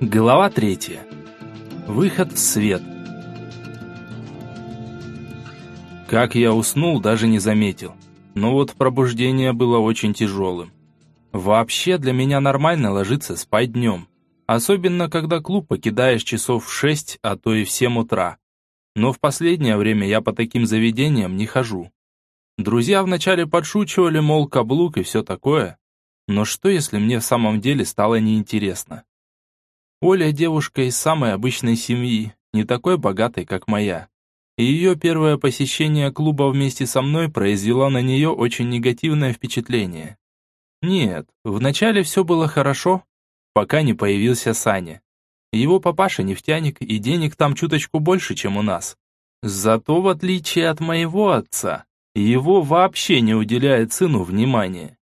Глава третья. Выход в свет. Как я уснул, даже не заметил. Но вот пробуждение было очень тяжелым. Вообще для меня нормально ложиться спать днем. Особенно, когда клуб покидаешь часов в 6, а то и в 7 утра. Но в последнее время я по таким заведениям не хожу. Друзья вначале подшучивали, мол, каблук и все такое. Но что, если мне в самом деле стало неинтересно? Оля девушка из самой обычной семьи, не такой богатой, как моя. И ее первое посещение клуба вместе со мной произвело на нее очень негативное впечатление. Нет, вначале все было хорошо, пока не появился Саня. Его папаша нефтяник, и денег там чуточку больше, чем у нас. Зато, в отличие от моего отца, его вообще не уделяет сыну внимания.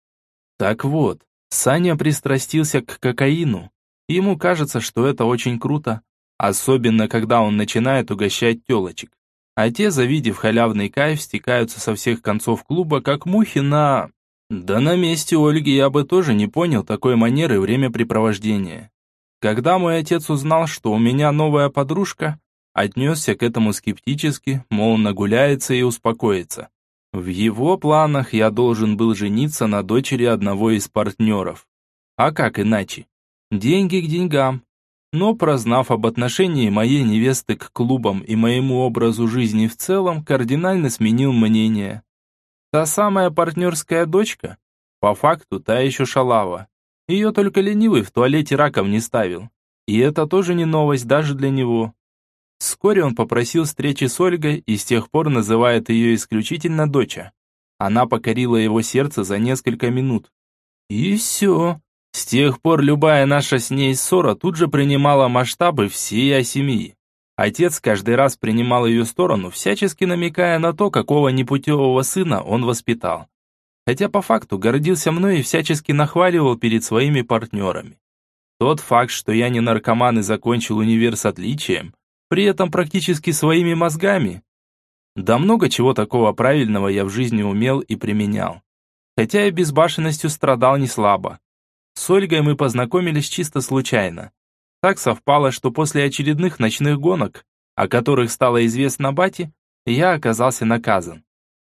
Так вот, Саня пристрастился к кокаину, Ему кажется, что это очень круто, особенно когда он начинает угощать телочек. А те, завидев халявный кайф, стекаются со всех концов клуба, как мухи на... Да на месте Ольги я бы тоже не понял такой манеры времяпрепровождения. Когда мой отец узнал, что у меня новая подружка, отнесся к этому скептически, мол, нагуляется и успокоится. В его планах я должен был жениться на дочери одного из партнеров. А как иначе? Деньги к деньгам. Но прознав об отношении моей невесты к клубам и моему образу жизни в целом, кардинально сменил мнение. Та самая партнерская дочка, по факту та еще шалава. Ее только ленивый в туалете раком не ставил. И это тоже не новость даже для него. Вскоре он попросил встречи с Ольгой и с тех пор называет ее исключительно доча. Она покорила его сердце за несколько минут. И все. С тех пор любая наша с ней ссора тут же принимала масштабы всей семьи. Отец каждый раз принимал ее сторону, всячески намекая на то, какого непутевого сына он воспитал. Хотя по факту гордился мной и всячески нахваливал перед своими партнерами. Тот факт, что я не наркоман и закончил универ с отличием, при этом практически своими мозгами. Да много чего такого правильного я в жизни умел и применял. Хотя и безбашенностью страдал не слабо. С Ольгой мы познакомились чисто случайно. Так совпало, что после очередных ночных гонок, о которых стало известно Бати, я оказался наказан.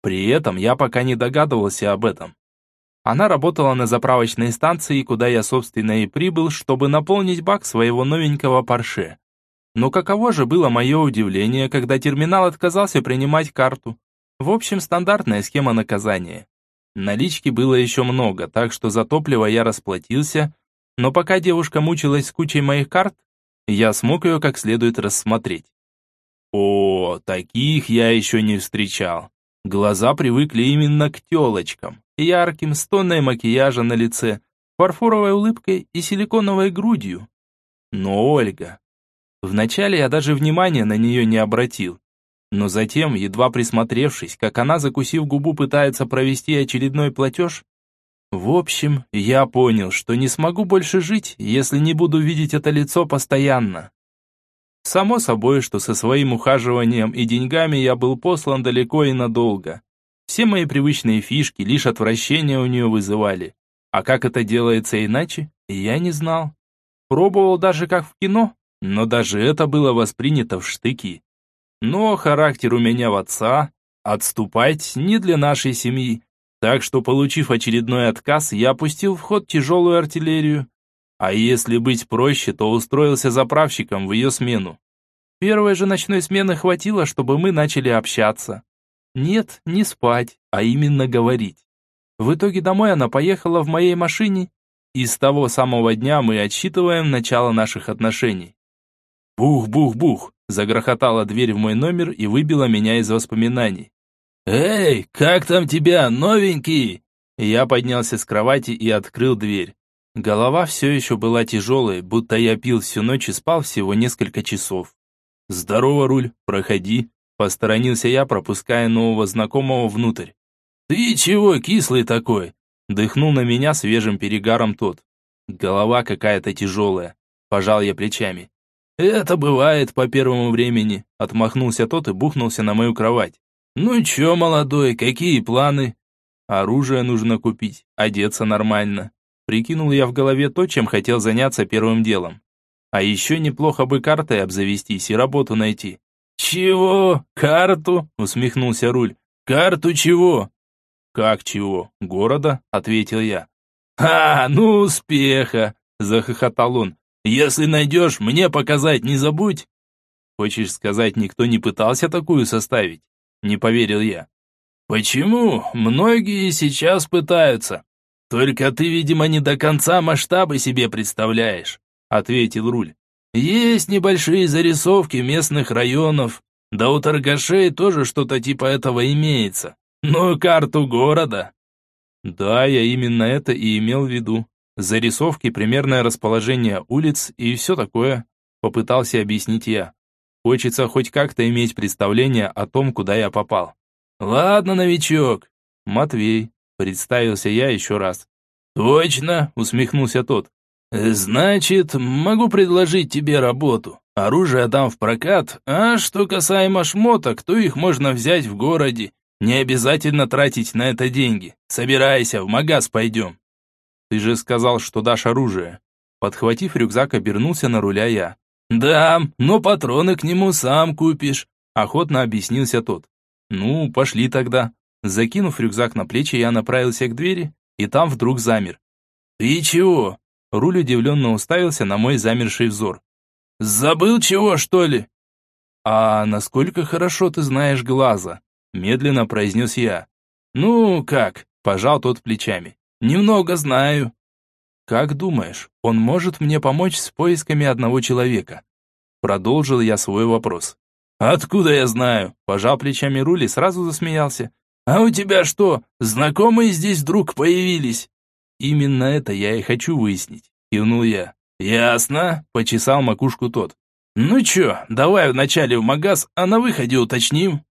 При этом я пока не догадывался об этом. Она работала на заправочной станции, куда я, собственно, и прибыл, чтобы наполнить бак своего новенького Порше. Но каково же было мое удивление, когда терминал отказался принимать карту. В общем, стандартная схема наказания. Налички было еще много, так что за топливо я расплатился, но пока девушка мучилась с кучей моих карт, я смог ее как следует рассмотреть. О, таких я еще не встречал. Глаза привыкли именно к телочкам, ярким, с тонной макияжа на лице, фарфоровой улыбкой и силиконовой грудью. Но Ольга... Вначале я даже внимания на нее не обратил, но затем, едва присмотревшись, как она, закусив губу, пытается провести очередной платеж, в общем, я понял, что не смогу больше жить, если не буду видеть это лицо постоянно. Само собой, что со своим ухаживанием и деньгами я был послан далеко и надолго. Все мои привычные фишки лишь отвращение у нее вызывали. А как это делается иначе, я не знал. Пробовал даже как в кино, но даже это было воспринято в штыки. Но характер у меня в отца, отступать не для нашей семьи. Так что, получив очередной отказ, я опустил в ход тяжелую артиллерию. А если быть проще, то устроился заправщиком в ее смену. Первой же ночной смены хватило, чтобы мы начали общаться. Нет, не спать, а именно говорить. В итоге домой она поехала в моей машине, и с того самого дня мы отсчитываем начало наших отношений. Бух-бух-бух, загрохотала дверь в мой номер и выбила меня из воспоминаний. «Эй, как там тебя, новенький?» Я поднялся с кровати и открыл дверь. Голова все еще была тяжелой, будто я пил всю ночь и спал всего несколько часов. «Здорово, руль, проходи», – посторонился я, пропуская нового знакомого внутрь. «Ты чего кислый такой?» – дыхнул на меня свежим перегаром тот. Голова какая-то тяжелая, пожал я плечами. «Это бывает по первому времени», — отмахнулся тот и бухнулся на мою кровать. «Ну чё, молодой, какие планы?» «Оружие нужно купить, одеться нормально». Прикинул я в голове то, чем хотел заняться первым делом. А еще неплохо бы картой обзавестись и работу найти. «Чего? Карту?» – усмехнулся Руль. «Карту чего?» «Как чего? Города?» – ответил я. «А, ну успеха!» – захохотал он. «Если найдешь, мне показать не забудь!» «Хочешь сказать, никто не пытался такую составить?» – не поверил я. «Почему? Многие сейчас пытаются. Только ты, видимо, не до конца масштабы себе представляешь», – ответил Руль. «Есть небольшие зарисовки местных районов, да у торгашей тоже что-то типа этого имеется. Но карту города да, я именно это и имел в виду. Зарисовки, примерное расположение улиц и все такое, попытался объяснить я. Хочется хоть как-то иметь представление о том, куда я попал. Ладно, новичок. Матвей, представился я еще раз. Точно, усмехнулся тот. Значит, могу предложить тебе работу. Оружие дам в прокат, а что касаемо шмоток, то их можно взять в городе не обязательно тратить на это деньги. Собирайся, в магаз пойдем. Ты же сказал, что дашь оружие. Подхватив рюкзак, обернулся на руля я. Да, но патроны к нему сам купишь. Охотно объяснился тот. Ну, пошли тогда. Закинув рюкзак на плечи, я направился к двери, и там вдруг замер. «Ты чего?» Руль удивленно уставился на мой замерший взор. «Забыл чего, что ли?» «А насколько хорошо ты знаешь глаза?» Медленно произнес я. «Ну, как?» – пожал тот плечами. «Немного знаю». «Как думаешь, он может мне помочь с поисками одного человека?» Продолжил я свой вопрос. «Откуда я знаю?» – пожал плечами Рули, сразу засмеялся. «А у тебя что, знакомые здесь вдруг появились?» «Именно это я и хочу выяснить», – кивнул я. «Ясно», – почесал макушку тот. «Ну чё, давай вначале в магаз, а на выходе уточним».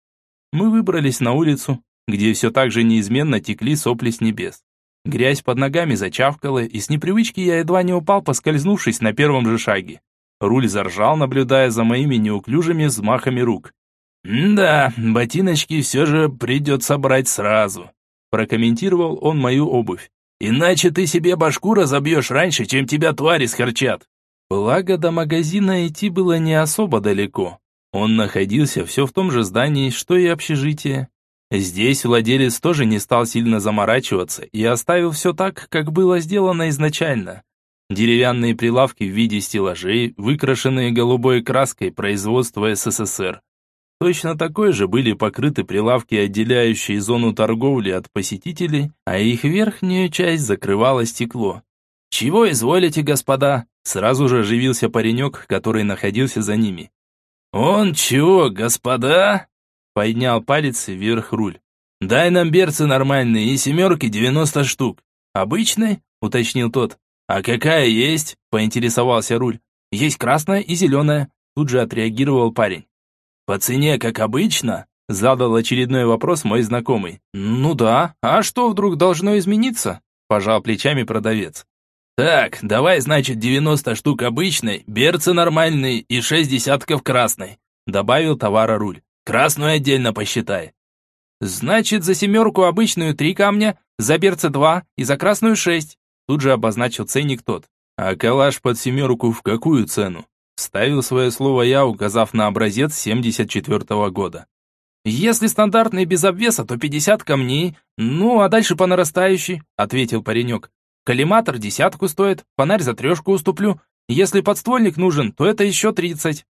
Мы выбрались на улицу, где все так же неизменно текли сопли с небес. Грязь под ногами зачавкала, и с непривычки я едва не упал, поскользнувшись на первом же шаге. Руль заржал, наблюдая за моими неуклюжими взмахами рук. «Да, ботиночки все же придется брать сразу», прокомментировал он мою обувь. «Иначе ты себе башку разобьешь раньше, чем тебя твари схарчат». Благо, до магазина идти было не особо далеко. Он находился все в том же здании, что и общежитие. Здесь владелец тоже не стал сильно заморачиваться и оставил все так, как было сделано изначально. Деревянные прилавки в виде стеллажей, выкрашенные голубой краской производства СССР. Точно такой же были покрыты прилавки, отделяющие зону торговли от посетителей, а их верхнюю часть закрывало стекло. «Чего изволите, господа?» Сразу же оживился паренек, который находился за ними. «Он чего, господа?» Поднял палец вверх руль. «Дай нам берцы нормальные и семерки девяносто штук». «Обычные?» – уточнил тот. «А какая есть?» – поинтересовался руль. «Есть красная и зеленая», – тут же отреагировал парень. «По цене, как обычно?» – задал очередной вопрос мой знакомый. «Ну да, а что вдруг должно измениться?» – пожал плечами продавец. «Так, давай, значит, 90 штук обычной, берцы нормальные и 6 десятков красной», добавил товара руль. «Красную отдельно посчитай». «Значит, за семерку обычную три камня, за берцы два и за красную шесть», тут же обозначил ценник тот. «А калаш под семерку в какую цену?» Ставил свое слово я, указав на образец 74 -го года. «Если стандартный без обвеса, то 50 камней, ну а дальше по нарастающей», ответил паренек. Коллиматор десятку стоит, фонарь за трешку уступлю. Если подствольник нужен, то это еще тридцать».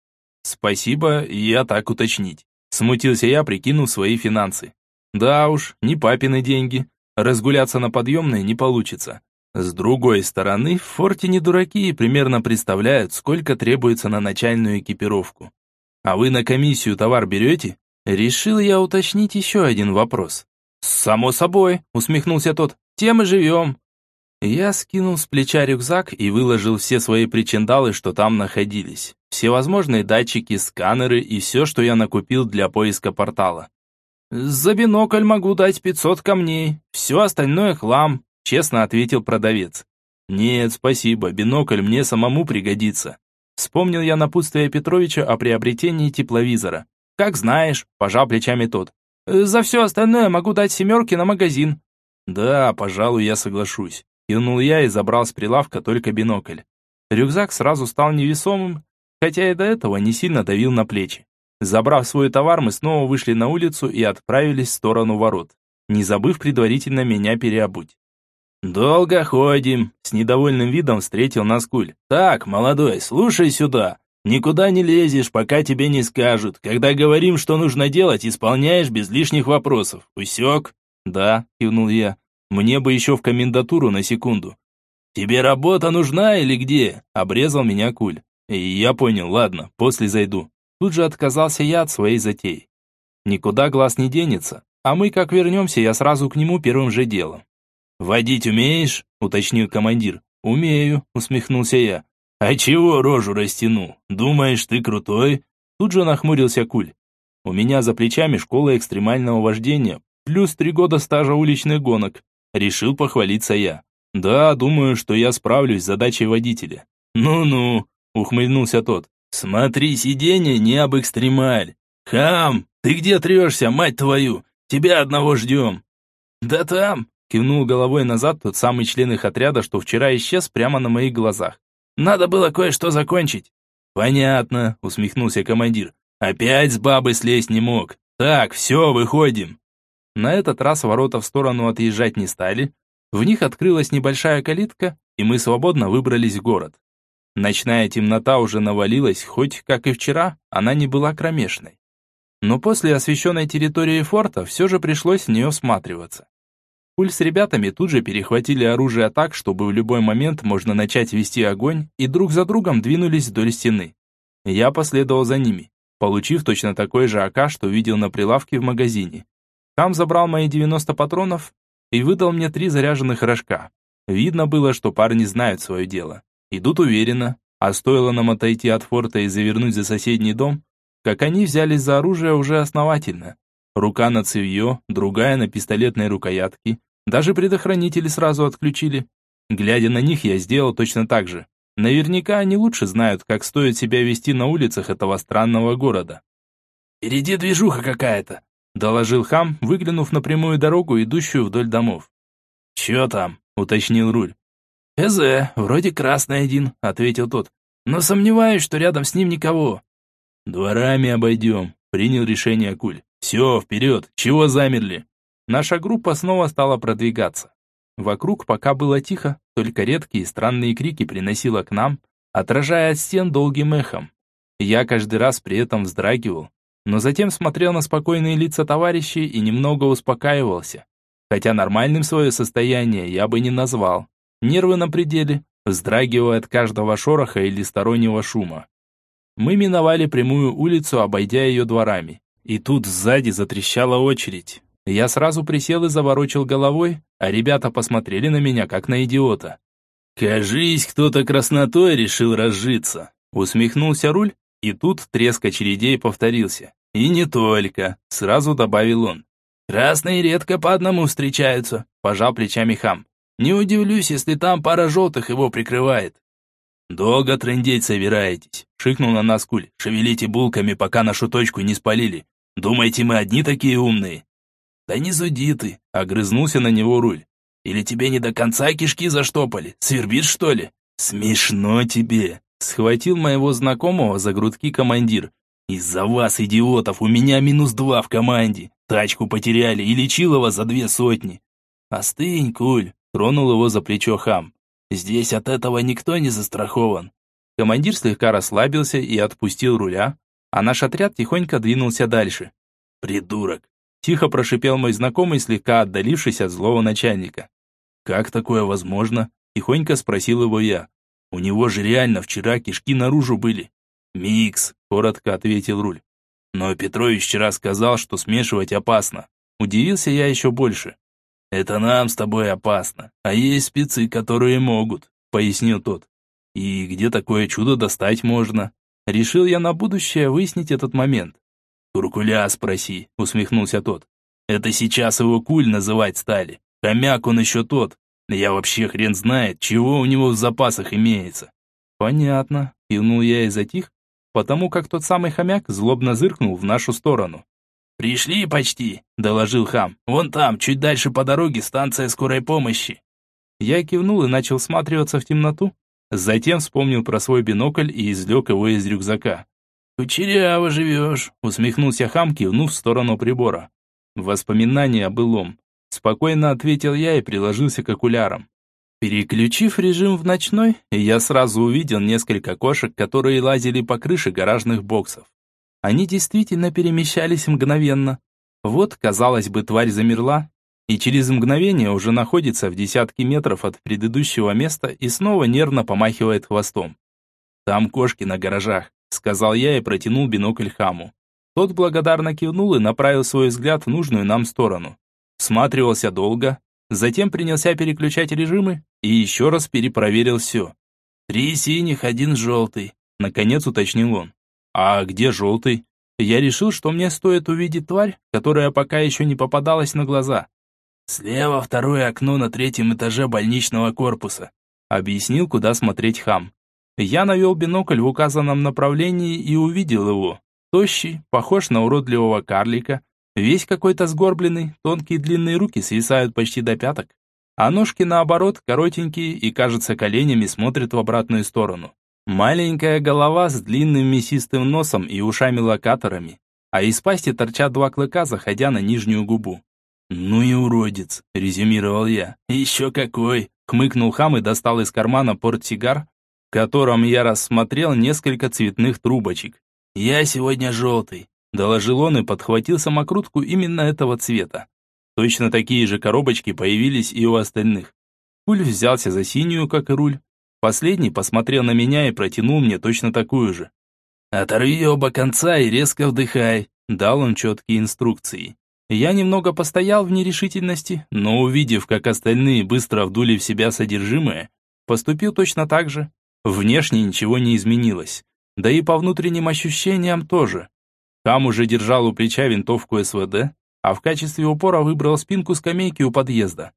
«Спасибо, я так уточнить». Смутился я, прикинув свои финансы. «Да уж, не папины деньги. Разгуляться на подъемной не получится. С другой стороны, в форте не дураки и примерно представляют, сколько требуется на начальную экипировку. А вы на комиссию товар берете?» Решил я уточнить еще один вопрос. «Само собой», усмехнулся тот. «Тем и живем. Я скинул с плеча рюкзак и выложил все свои причиндалы, что там находились. Всевозможные датчики, сканеры и все, что я накупил для поиска портала. «За бинокль могу дать 500 камней, все остальное хлам», честно ответил продавец. «Нет, спасибо, бинокль мне самому пригодится». Вспомнил я напутствие Петровича о приобретении тепловизора. «Как знаешь», пожал плечами тот. «За все остальное могу дать семерки на магазин». «Да, пожалуй, я соглашусь». Кивнул я и забрал с прилавка только бинокль. Рюкзак сразу стал невесомым, хотя и до этого не сильно давил на плечи. Забрав свой товар, мы снова вышли на улицу и отправились в сторону ворот, не забыв предварительно меня переобуть. «Долго ходим», — с недовольным видом встретил нас Куль. «Так, молодой, слушай сюда. Никуда не лезешь, пока тебе не скажут. Когда говорим, что нужно делать, исполняешь без лишних вопросов. Усек?» «Да», — кивнул я. «Мне бы еще в комендатуру на секунду». «Тебе работа нужна или где?» — обрезал меня Куль. И я понял, ладно, после зайду. Тут же отказался я от своей затеи. Никуда глаз не денется, а мы как вернемся, я сразу к нему первым же делом. «Водить умеешь?» — уточнил командир. «Умею», — усмехнулся я. «А чего рожу растянул? Думаешь, ты крутой?» Тут же нахмурился Куль. «У меня за плечами школа экстремального вождения, плюс три года стажа уличных гонок». Решил похвалиться я. «Да, думаю, что я справлюсь с задачей водителя». «Ну-ну», — ухмыльнулся тот. «Смотри, сиденье не об экстремаль. Хам, ты где трешься, мать твою? Тебя одного ждем». «Да там», — кивнул головой назад тот самый член их отряда, что вчера исчез прямо на моих глазах. «Надо было кое-что закончить». «Понятно», — усмехнулся командир. «Опять с бабы слезть не мог. Так, все, выходим». На этот раз ворота в сторону отъезжать не стали. В них открылась небольшая калитка, и мы свободно выбрались в город. Ночная темнота уже навалилась, хоть, как и вчера, она не была кромешной. Но после освещенной территории форта все же пришлось в нее всматриваться. Пуль с ребятами тут же перехватили оружие так, чтобы в любой момент можно начать вести огонь, и друг за другом двинулись вдоль стены. Я последовал за ними, получив точно такой же АК, что видел на прилавке в магазине. Там забрал мои 90 патронов и выдал мне три заряженных рожка. Видно было, что парни знают свое дело. Идут уверенно, а стоило нам отойти от форта и завернуть за соседний дом, как они взялись за оружие уже основательно. Рука на цевье, другая на пистолетной рукоятке. Даже предохранители сразу отключили. Глядя на них, я сделал точно так же. Наверняка они лучше знают, как стоит себя вести на улицах этого странного города. «Впереди движуха какая-то», — доложил хам, выглянув на прямую дорогу, идущую вдоль домов. «Чё там?» — уточнил руль. «ЭЗ, вроде красный один», — ответил тот. «Но сомневаюсь, что рядом с ним никого». «Дворами обойдем», — принял решение Куль. «Все, вперед! Чего замерли?» Наша группа снова стала продвигаться. Вокруг пока было тихо, только редкие странные крики приносило к нам, отражая от стен долгим эхом. Я каждый раз при этом вздрагивал, но затем смотрел на спокойные лица товарищей и немного успокаивался. Хотя нормальным свое состояние я бы не назвал нервы на пределе, вздрагивая от каждого шороха или стороннего шума. Мы миновали прямую улицу, обойдя ее дворами. И тут сзади затрещала очередь. Я сразу присел и заворочил головой, а ребята посмотрели на меня, как на идиота. «Кажись, кто-то краснотой решил разжиться», усмехнулся руль, и тут треск очередей повторился. «И не только», сразу добавил он. «Красные редко по одному встречаются», пожал плечами хам. Не удивлюсь, если там пара желтых его прикрывает. Долго трындеть собираетесь, шикнул на нас Куль. Шевелите булками, пока нашу точку не спалили. Думаете, мы одни такие умные? Да не зуди ты, огрызнулся на него руль. Или тебе не до конца кишки заштопали? Свербит, что ли? Смешно тебе. Схватил моего знакомого за грудки командир. Из-за вас, идиотов, у меня минус два в команде. Тачку потеряли и лечилова за две сотни. Остынь, Куль, Тронул его за плечо хам. «Здесь от этого никто не застрахован». Командир слегка расслабился и отпустил руля, а наш отряд тихонько двинулся дальше. «Придурок!» – тихо прошипел мой знакомый, слегка отдалившись от злого начальника. «Как такое возможно?» – тихонько спросил его я. «У него же реально вчера кишки наружу были». «Микс», – коротко ответил руль. «Но Петрович вчера сказал, что смешивать опасно». Удивился я еще больше. «Это нам с тобой опасно, а есть спецы, которые могут», — пояснил тот. «И где такое чудо достать можно?» Решил я на будущее выяснить этот момент. «Куркуля спроси», — усмехнулся тот. «Это сейчас его куль называть стали. Хомяк он еще тот. Я вообще хрен знает, чего у него в запасах имеется». «Понятно», — кивнул я и затих, потому как тот самый хомяк злобно зыркнул в нашу сторону. «Пришли почти», — доложил хам. «Вон там, чуть дальше по дороге, станция скорой помощи». Я кивнул и начал всматриваться в темноту, Затем вспомнил про свой бинокль и извлек его из рюкзака. «Кучеряво живешь», — усмехнулся хам, кивнув в сторону прибора. Воспоминания о былом. Спокойно ответил я и приложился к окулярам. Переключив режим в ночной, я сразу увидел несколько кошек, которые лазили по крыше гаражных боксов. Они действительно перемещались мгновенно. Вот, казалось бы, тварь замерла, и через мгновение уже находится в десятке метров от предыдущего места и снова нервно помахивает хвостом. «Там кошки на гаражах», — сказал я и протянул бинокль хаму. Тот благодарно кивнул и направил свой взгляд в нужную нам сторону. Всматривался долго, затем принялся переключать режимы и еще раз перепроверил все. «Три синих, один желтый», — наконец уточнил он. «А где желтый?» Я решил, что мне стоит увидеть тварь, которая пока еще не попадалась на глаза. «Слева второе окно на третьем этаже больничного корпуса», — объяснил, куда смотреть хам. Я навел бинокль в указанном направлении и увидел его. Тощий, похож на уродливого карлика, весь какой-то сгорбленный, тонкие длинные руки свисают почти до пяток, а ножки, наоборот, коротенькие и, кажется, коленями смотрят в обратную сторону. Маленькая голова с длинным мясистым носом и ушами-локаторами, а из пасти торчат два клыка, заходя на нижнюю губу. «Ну и уродец», — резюмировал я. «Еще какой!» — хмыкнул хам и достал из кармана портсигар, в котором я рассмотрел несколько цветных трубочек. «Я сегодня желтый», — доложил он и подхватил самокрутку именно этого цвета. Точно такие же коробочки появились и у остальных. Пуль взялся за синюю, как и руль, Последний посмотрел на меня и протянул мне точно такую же. «Оторви оба конца и резко вдыхай», — дал он четкие инструкции. Я немного постоял в нерешительности, но увидев, как остальные быстро вдули в себя содержимое, поступил точно так же. Внешне ничего не изменилось, да и по внутренним ощущениям тоже. Там уже держал у плеча винтовку СВД, а в качестве упора выбрал спинку скамейки у подъезда.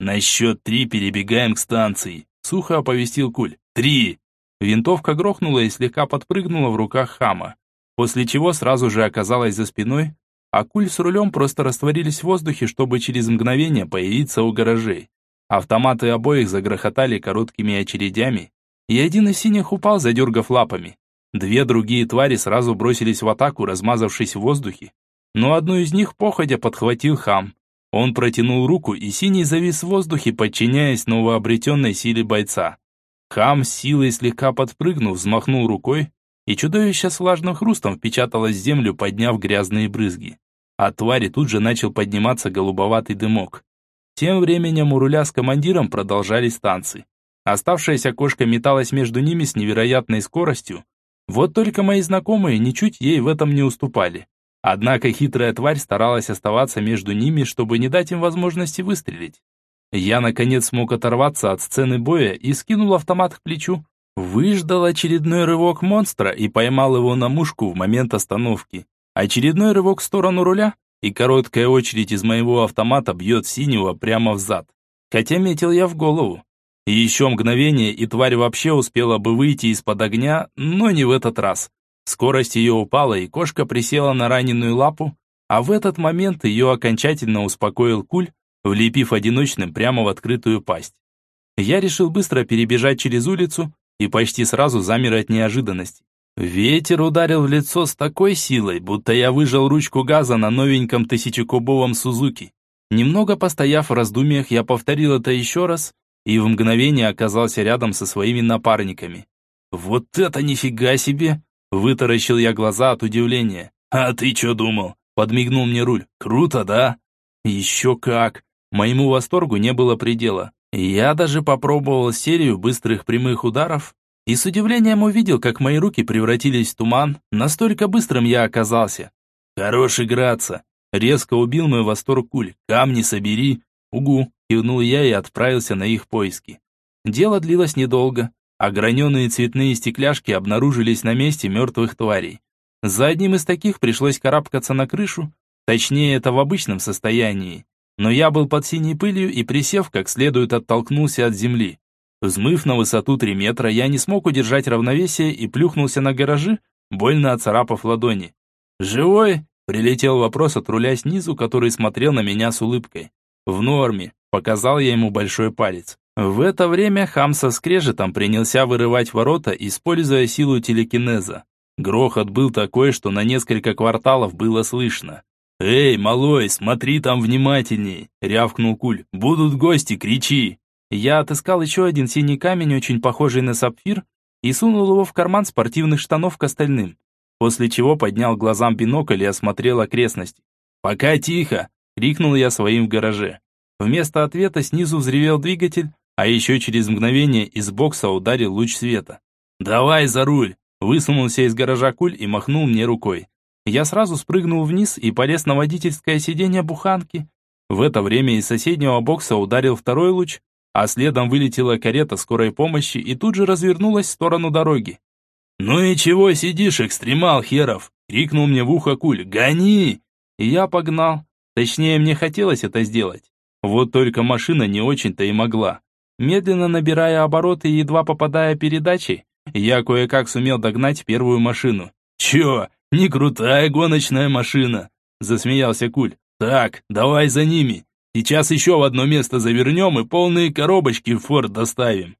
«На счет три перебегаем к станции», Сухо оповестил Куль. «Три!» Винтовка грохнула и слегка подпрыгнула в руках хама, после чего сразу же оказалась за спиной, а Куль с рулем просто растворились в воздухе, чтобы через мгновение появиться у гаражей. Автоматы обоих загрохотали короткими очередями, и один из синих упал, задергав лапами. Две другие твари сразу бросились в атаку, размазавшись в воздухе, но одну из них походя подхватил хам. Он протянул руку, и синий завис в воздухе, подчиняясь новообретенной силе бойца. Хам с силой слегка подпрыгнув, взмахнул рукой, и чудовище с влажным хрустом впечаталось в землю, подняв грязные брызги. От твари тут же начал подниматься голубоватый дымок. Тем временем у руля с командиром продолжались танцы. Оставшаяся кошка металась между ними с невероятной скоростью. Вот только мои знакомые ничуть ей в этом не уступали. Однако хитрая тварь старалась оставаться между ними, чтобы не дать им возможности выстрелить. Я, наконец, смог оторваться от сцены боя и скинул автомат к плечу. Выждал очередной рывок монстра и поймал его на мушку в момент остановки. Очередной рывок в сторону руля, и короткая очередь из моего автомата бьет синего прямо в зад. Хотя метил я в голову. Еще мгновение, и тварь вообще успела бы выйти из-под огня, но не в этот раз. Скорость ее упала, и кошка присела на раненую лапу, а в этот момент ее окончательно успокоил куль, влепив одиночным прямо в открытую пасть. Я решил быстро перебежать через улицу и почти сразу замер от неожиданности. Ветер ударил в лицо с такой силой, будто я выжал ручку газа на новеньком тысячекубовом Сузуки. Немного постояв в раздумьях, я повторил это еще раз и в мгновение оказался рядом со своими напарниками. «Вот это нифига себе!» Вытаращил я глаза от удивления. «А ты что думал?» Подмигнул мне руль. «Круто, да?» «Еще как!» Моему восторгу не было предела. Я даже попробовал серию быстрых прямых ударов и с удивлением увидел, как мои руки превратились в туман, настолько быстрым я оказался. «Хорош играться!» Резко убил мой восторг куль. «Камни собери!» «Угу!» Кивнул я и отправился на их поиски. Дело длилось недолго граненые цветные стекляшки обнаружились на месте мертвых тварей. За одним из таких пришлось карабкаться на крышу, точнее это в обычном состоянии. Но я был под синей пылью и, присев, как следует оттолкнулся от земли. Взмыв на высоту 3 метра, я не смог удержать равновесие и плюхнулся на гаражи, больно оцарапав ладони. «Живой?» – прилетел вопрос от руля снизу, который смотрел на меня с улыбкой. «В норме», – показал я ему большой палец. В это время хам со скрежетом принялся вырывать ворота, используя силу телекинеза. Грохот был такой, что на несколько кварталов было слышно. «Эй, малой, смотри там внимательней!» — рявкнул Куль. «Будут гости, кричи!» Я отыскал еще один синий камень, очень похожий на сапфир, и сунул его в карман спортивных штанов к остальным, после чего поднял глазам бинокль и осмотрел окрестности. «Пока тихо!» — крикнул я своим в гараже. Вместо ответа снизу взревел двигатель, а еще через мгновение из бокса ударил луч света. «Давай за руль!» Высунулся из гаража куль и махнул мне рукой. Я сразу спрыгнул вниз и полез на водительское сиденье буханки. В это время из соседнего бокса ударил второй луч, а следом вылетела карета скорой помощи и тут же развернулась в сторону дороги. «Ну и чего сидишь, экстремал херов?» — крикнул мне в ухо Куль. «Гони!» И я погнал. Точнее, мне хотелось это сделать. Вот только машина не очень-то и могла. Медленно набирая обороты и едва попадая передачей, я кое-как сумел догнать первую машину. «Чё, не крутая гоночная машина?» Засмеялся Куль. «Так, давай за ними. Сейчас еще в одно место завернем и полные коробочки в форт доставим».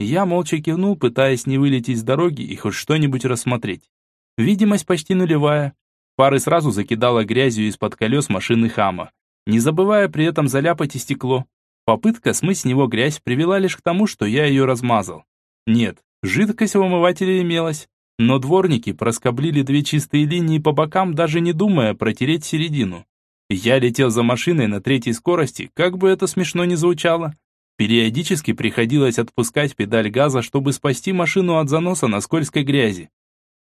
Я молча кивнул, пытаясь не вылететь с дороги и хоть что-нибудь рассмотреть. Видимость почти нулевая. Пары сразу закидала грязью из-под колес машины Хама, не забывая при этом заляпать и стекло. Попытка смыть с него грязь привела лишь к тому, что я ее размазал. Нет, жидкость в омывателе имелась, но дворники проскоблили две чистые линии по бокам, даже не думая протереть середину. Я летел за машиной на третьей скорости, как бы это смешно ни звучало. Периодически приходилось отпускать педаль газа, чтобы спасти машину от заноса на скользкой грязи.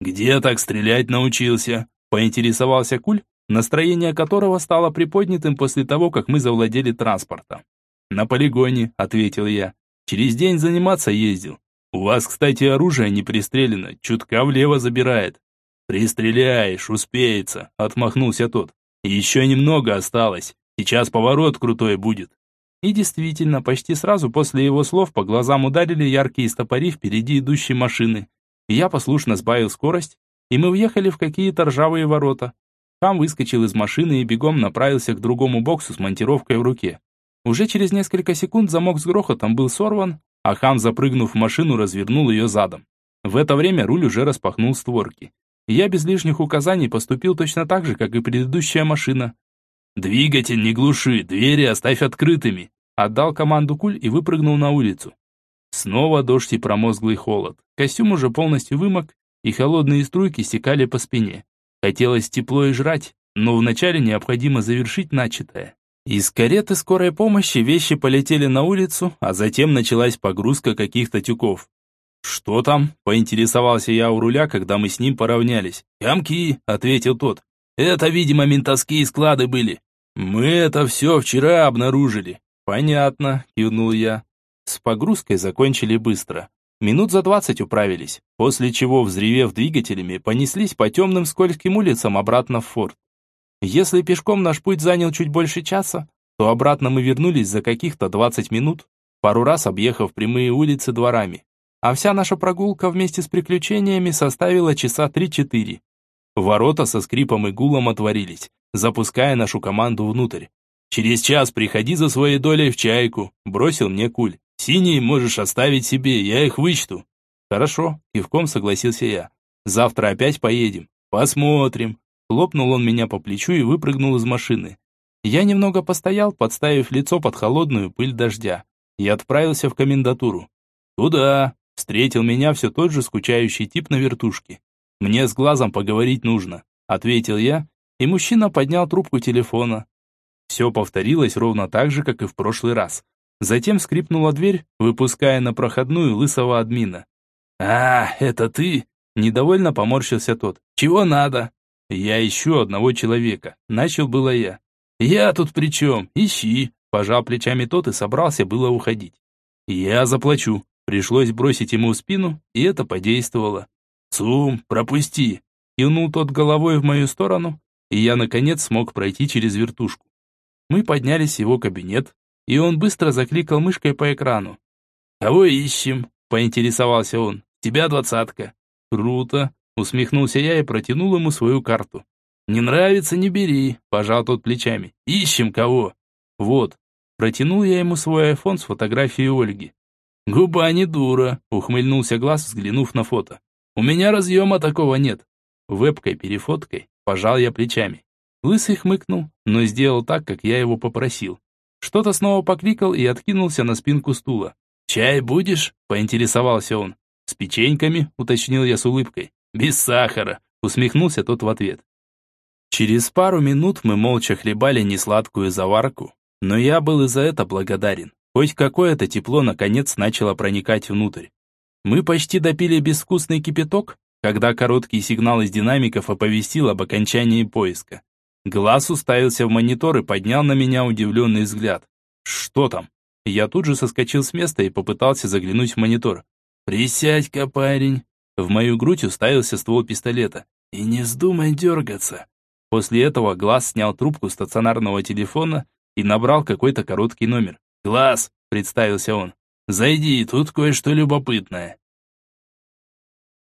«Где так стрелять научился?» – поинтересовался Куль, настроение которого стало приподнятым после того, как мы завладели транспортом. «На полигоне», — ответил я. «Через день заниматься ездил. У вас, кстати, оружие не пристрелено, чутка влево забирает». «Пристреляешь, успеется», — отмахнулся тот. «Еще немного осталось. Сейчас поворот крутой будет». И действительно, почти сразу после его слов по глазам ударили яркие стопори впереди идущей машины. Я послушно сбавил скорость, и мы въехали в какие-то ржавые ворота. Хам выскочил из машины и бегом направился к другому боксу с монтировкой в руке. Уже через несколько секунд замок с грохотом был сорван, а хам, запрыгнув в машину, развернул ее задом. В это время руль уже распахнул створки. Я без лишних указаний поступил точно так же, как и предыдущая машина. «Двигатель не глуши, двери оставь открытыми», отдал команду куль и выпрыгнул на улицу. Снова дождь и промозглый холод. Костюм уже полностью вымок, и холодные струйки стекали по спине. Хотелось тепло и жрать, но вначале необходимо завершить начатое. Из кареты скорой помощи вещи полетели на улицу, а затем началась погрузка каких-то тюков. «Что там?» – поинтересовался я у руля, когда мы с ним поравнялись. «Ямки», – ответил тот. «Это, видимо, ментовские склады были. Мы это все вчера обнаружили». «Понятно», – кивнул я. С погрузкой закончили быстро. Минут за двадцать управились, после чего, взревев двигателями, понеслись по темным скользким улицам обратно в форт. Если пешком наш путь занял чуть больше часа, то обратно мы вернулись за каких-то 20 минут, пару раз объехав прямые улицы дворами. А вся наша прогулка вместе с приключениями составила часа 3-4. Ворота со скрипом и гулом отворились, запуская нашу команду внутрь. «Через час приходи за своей долей в чайку», – бросил мне куль. «Синие можешь оставить себе, я их вычту». «Хорошо», – кивком согласился я. «Завтра опять поедем». «Посмотрим», Хлопнул он меня по плечу и выпрыгнул из машины. Я немного постоял, подставив лицо под холодную пыль дождя, и отправился в комендатуру. «Туда!» — встретил меня все тот же скучающий тип на вертушке. «Мне с глазом поговорить нужно», — ответил я, и мужчина поднял трубку телефона. Все повторилось ровно так же, как и в прошлый раз. Затем скрипнула дверь, выпуская на проходную лысого админа. «А, это ты?» – недовольно поморщился тот. «Чего надо?» «Я ищу одного человека», — начал было я. «Я тут при чем? Ищи», — пожал плечами тот и собрался было уходить. «Я заплачу». Пришлось бросить ему в спину, и это подействовало. «Цум, пропусти!» Кивнул тот головой в мою сторону, и я, наконец, смог пройти через вертушку. Мы поднялись в его кабинет, и он быстро закликал мышкой по экрану. «Кого ищем?» – поинтересовался он. «Тебя двадцатка». «Круто. Усмехнулся я и протянул ему свою карту. «Не нравится, не бери», – пожал тот плечами. «Ищем кого». «Вот». Протянул я ему свой айфон с фотографией Ольги. «Губа не дура», — ухмыльнулся глаз, взглянув на фото. «У меня разъема такого нет». Вебкой-перефоткой пожал я плечами. Лысый хмыкнул, но сделал так, как я его попросил. Что-то снова покликал и откинулся на спинку стула. «Чай будешь?» – поинтересовался он. «С печеньками», – уточнил я с улыбкой. «Без сахара», – усмехнулся тот в ответ. Через пару минут мы молча хлебали несладкую заварку, но я был и за это благодарен. Хоть какое-то тепло наконец начало проникать внутрь. Мы почти допили безвкусный кипяток, когда короткий сигнал из динамиков оповестил об окончании поиска. Глаз уставился в монитор и поднял на меня удивленный взгляд. «Что там?» Я тут же соскочил с места и попытался заглянуть в монитор. «Присядь-ка, парень!» В мою грудь уставился ствол пистолета. «И не вздумай дергаться!» После этого Глаз снял трубку стационарного телефона и набрал какой-то короткий номер. «Глаз!» – представился он. «Зайди, тут кое-что любопытное».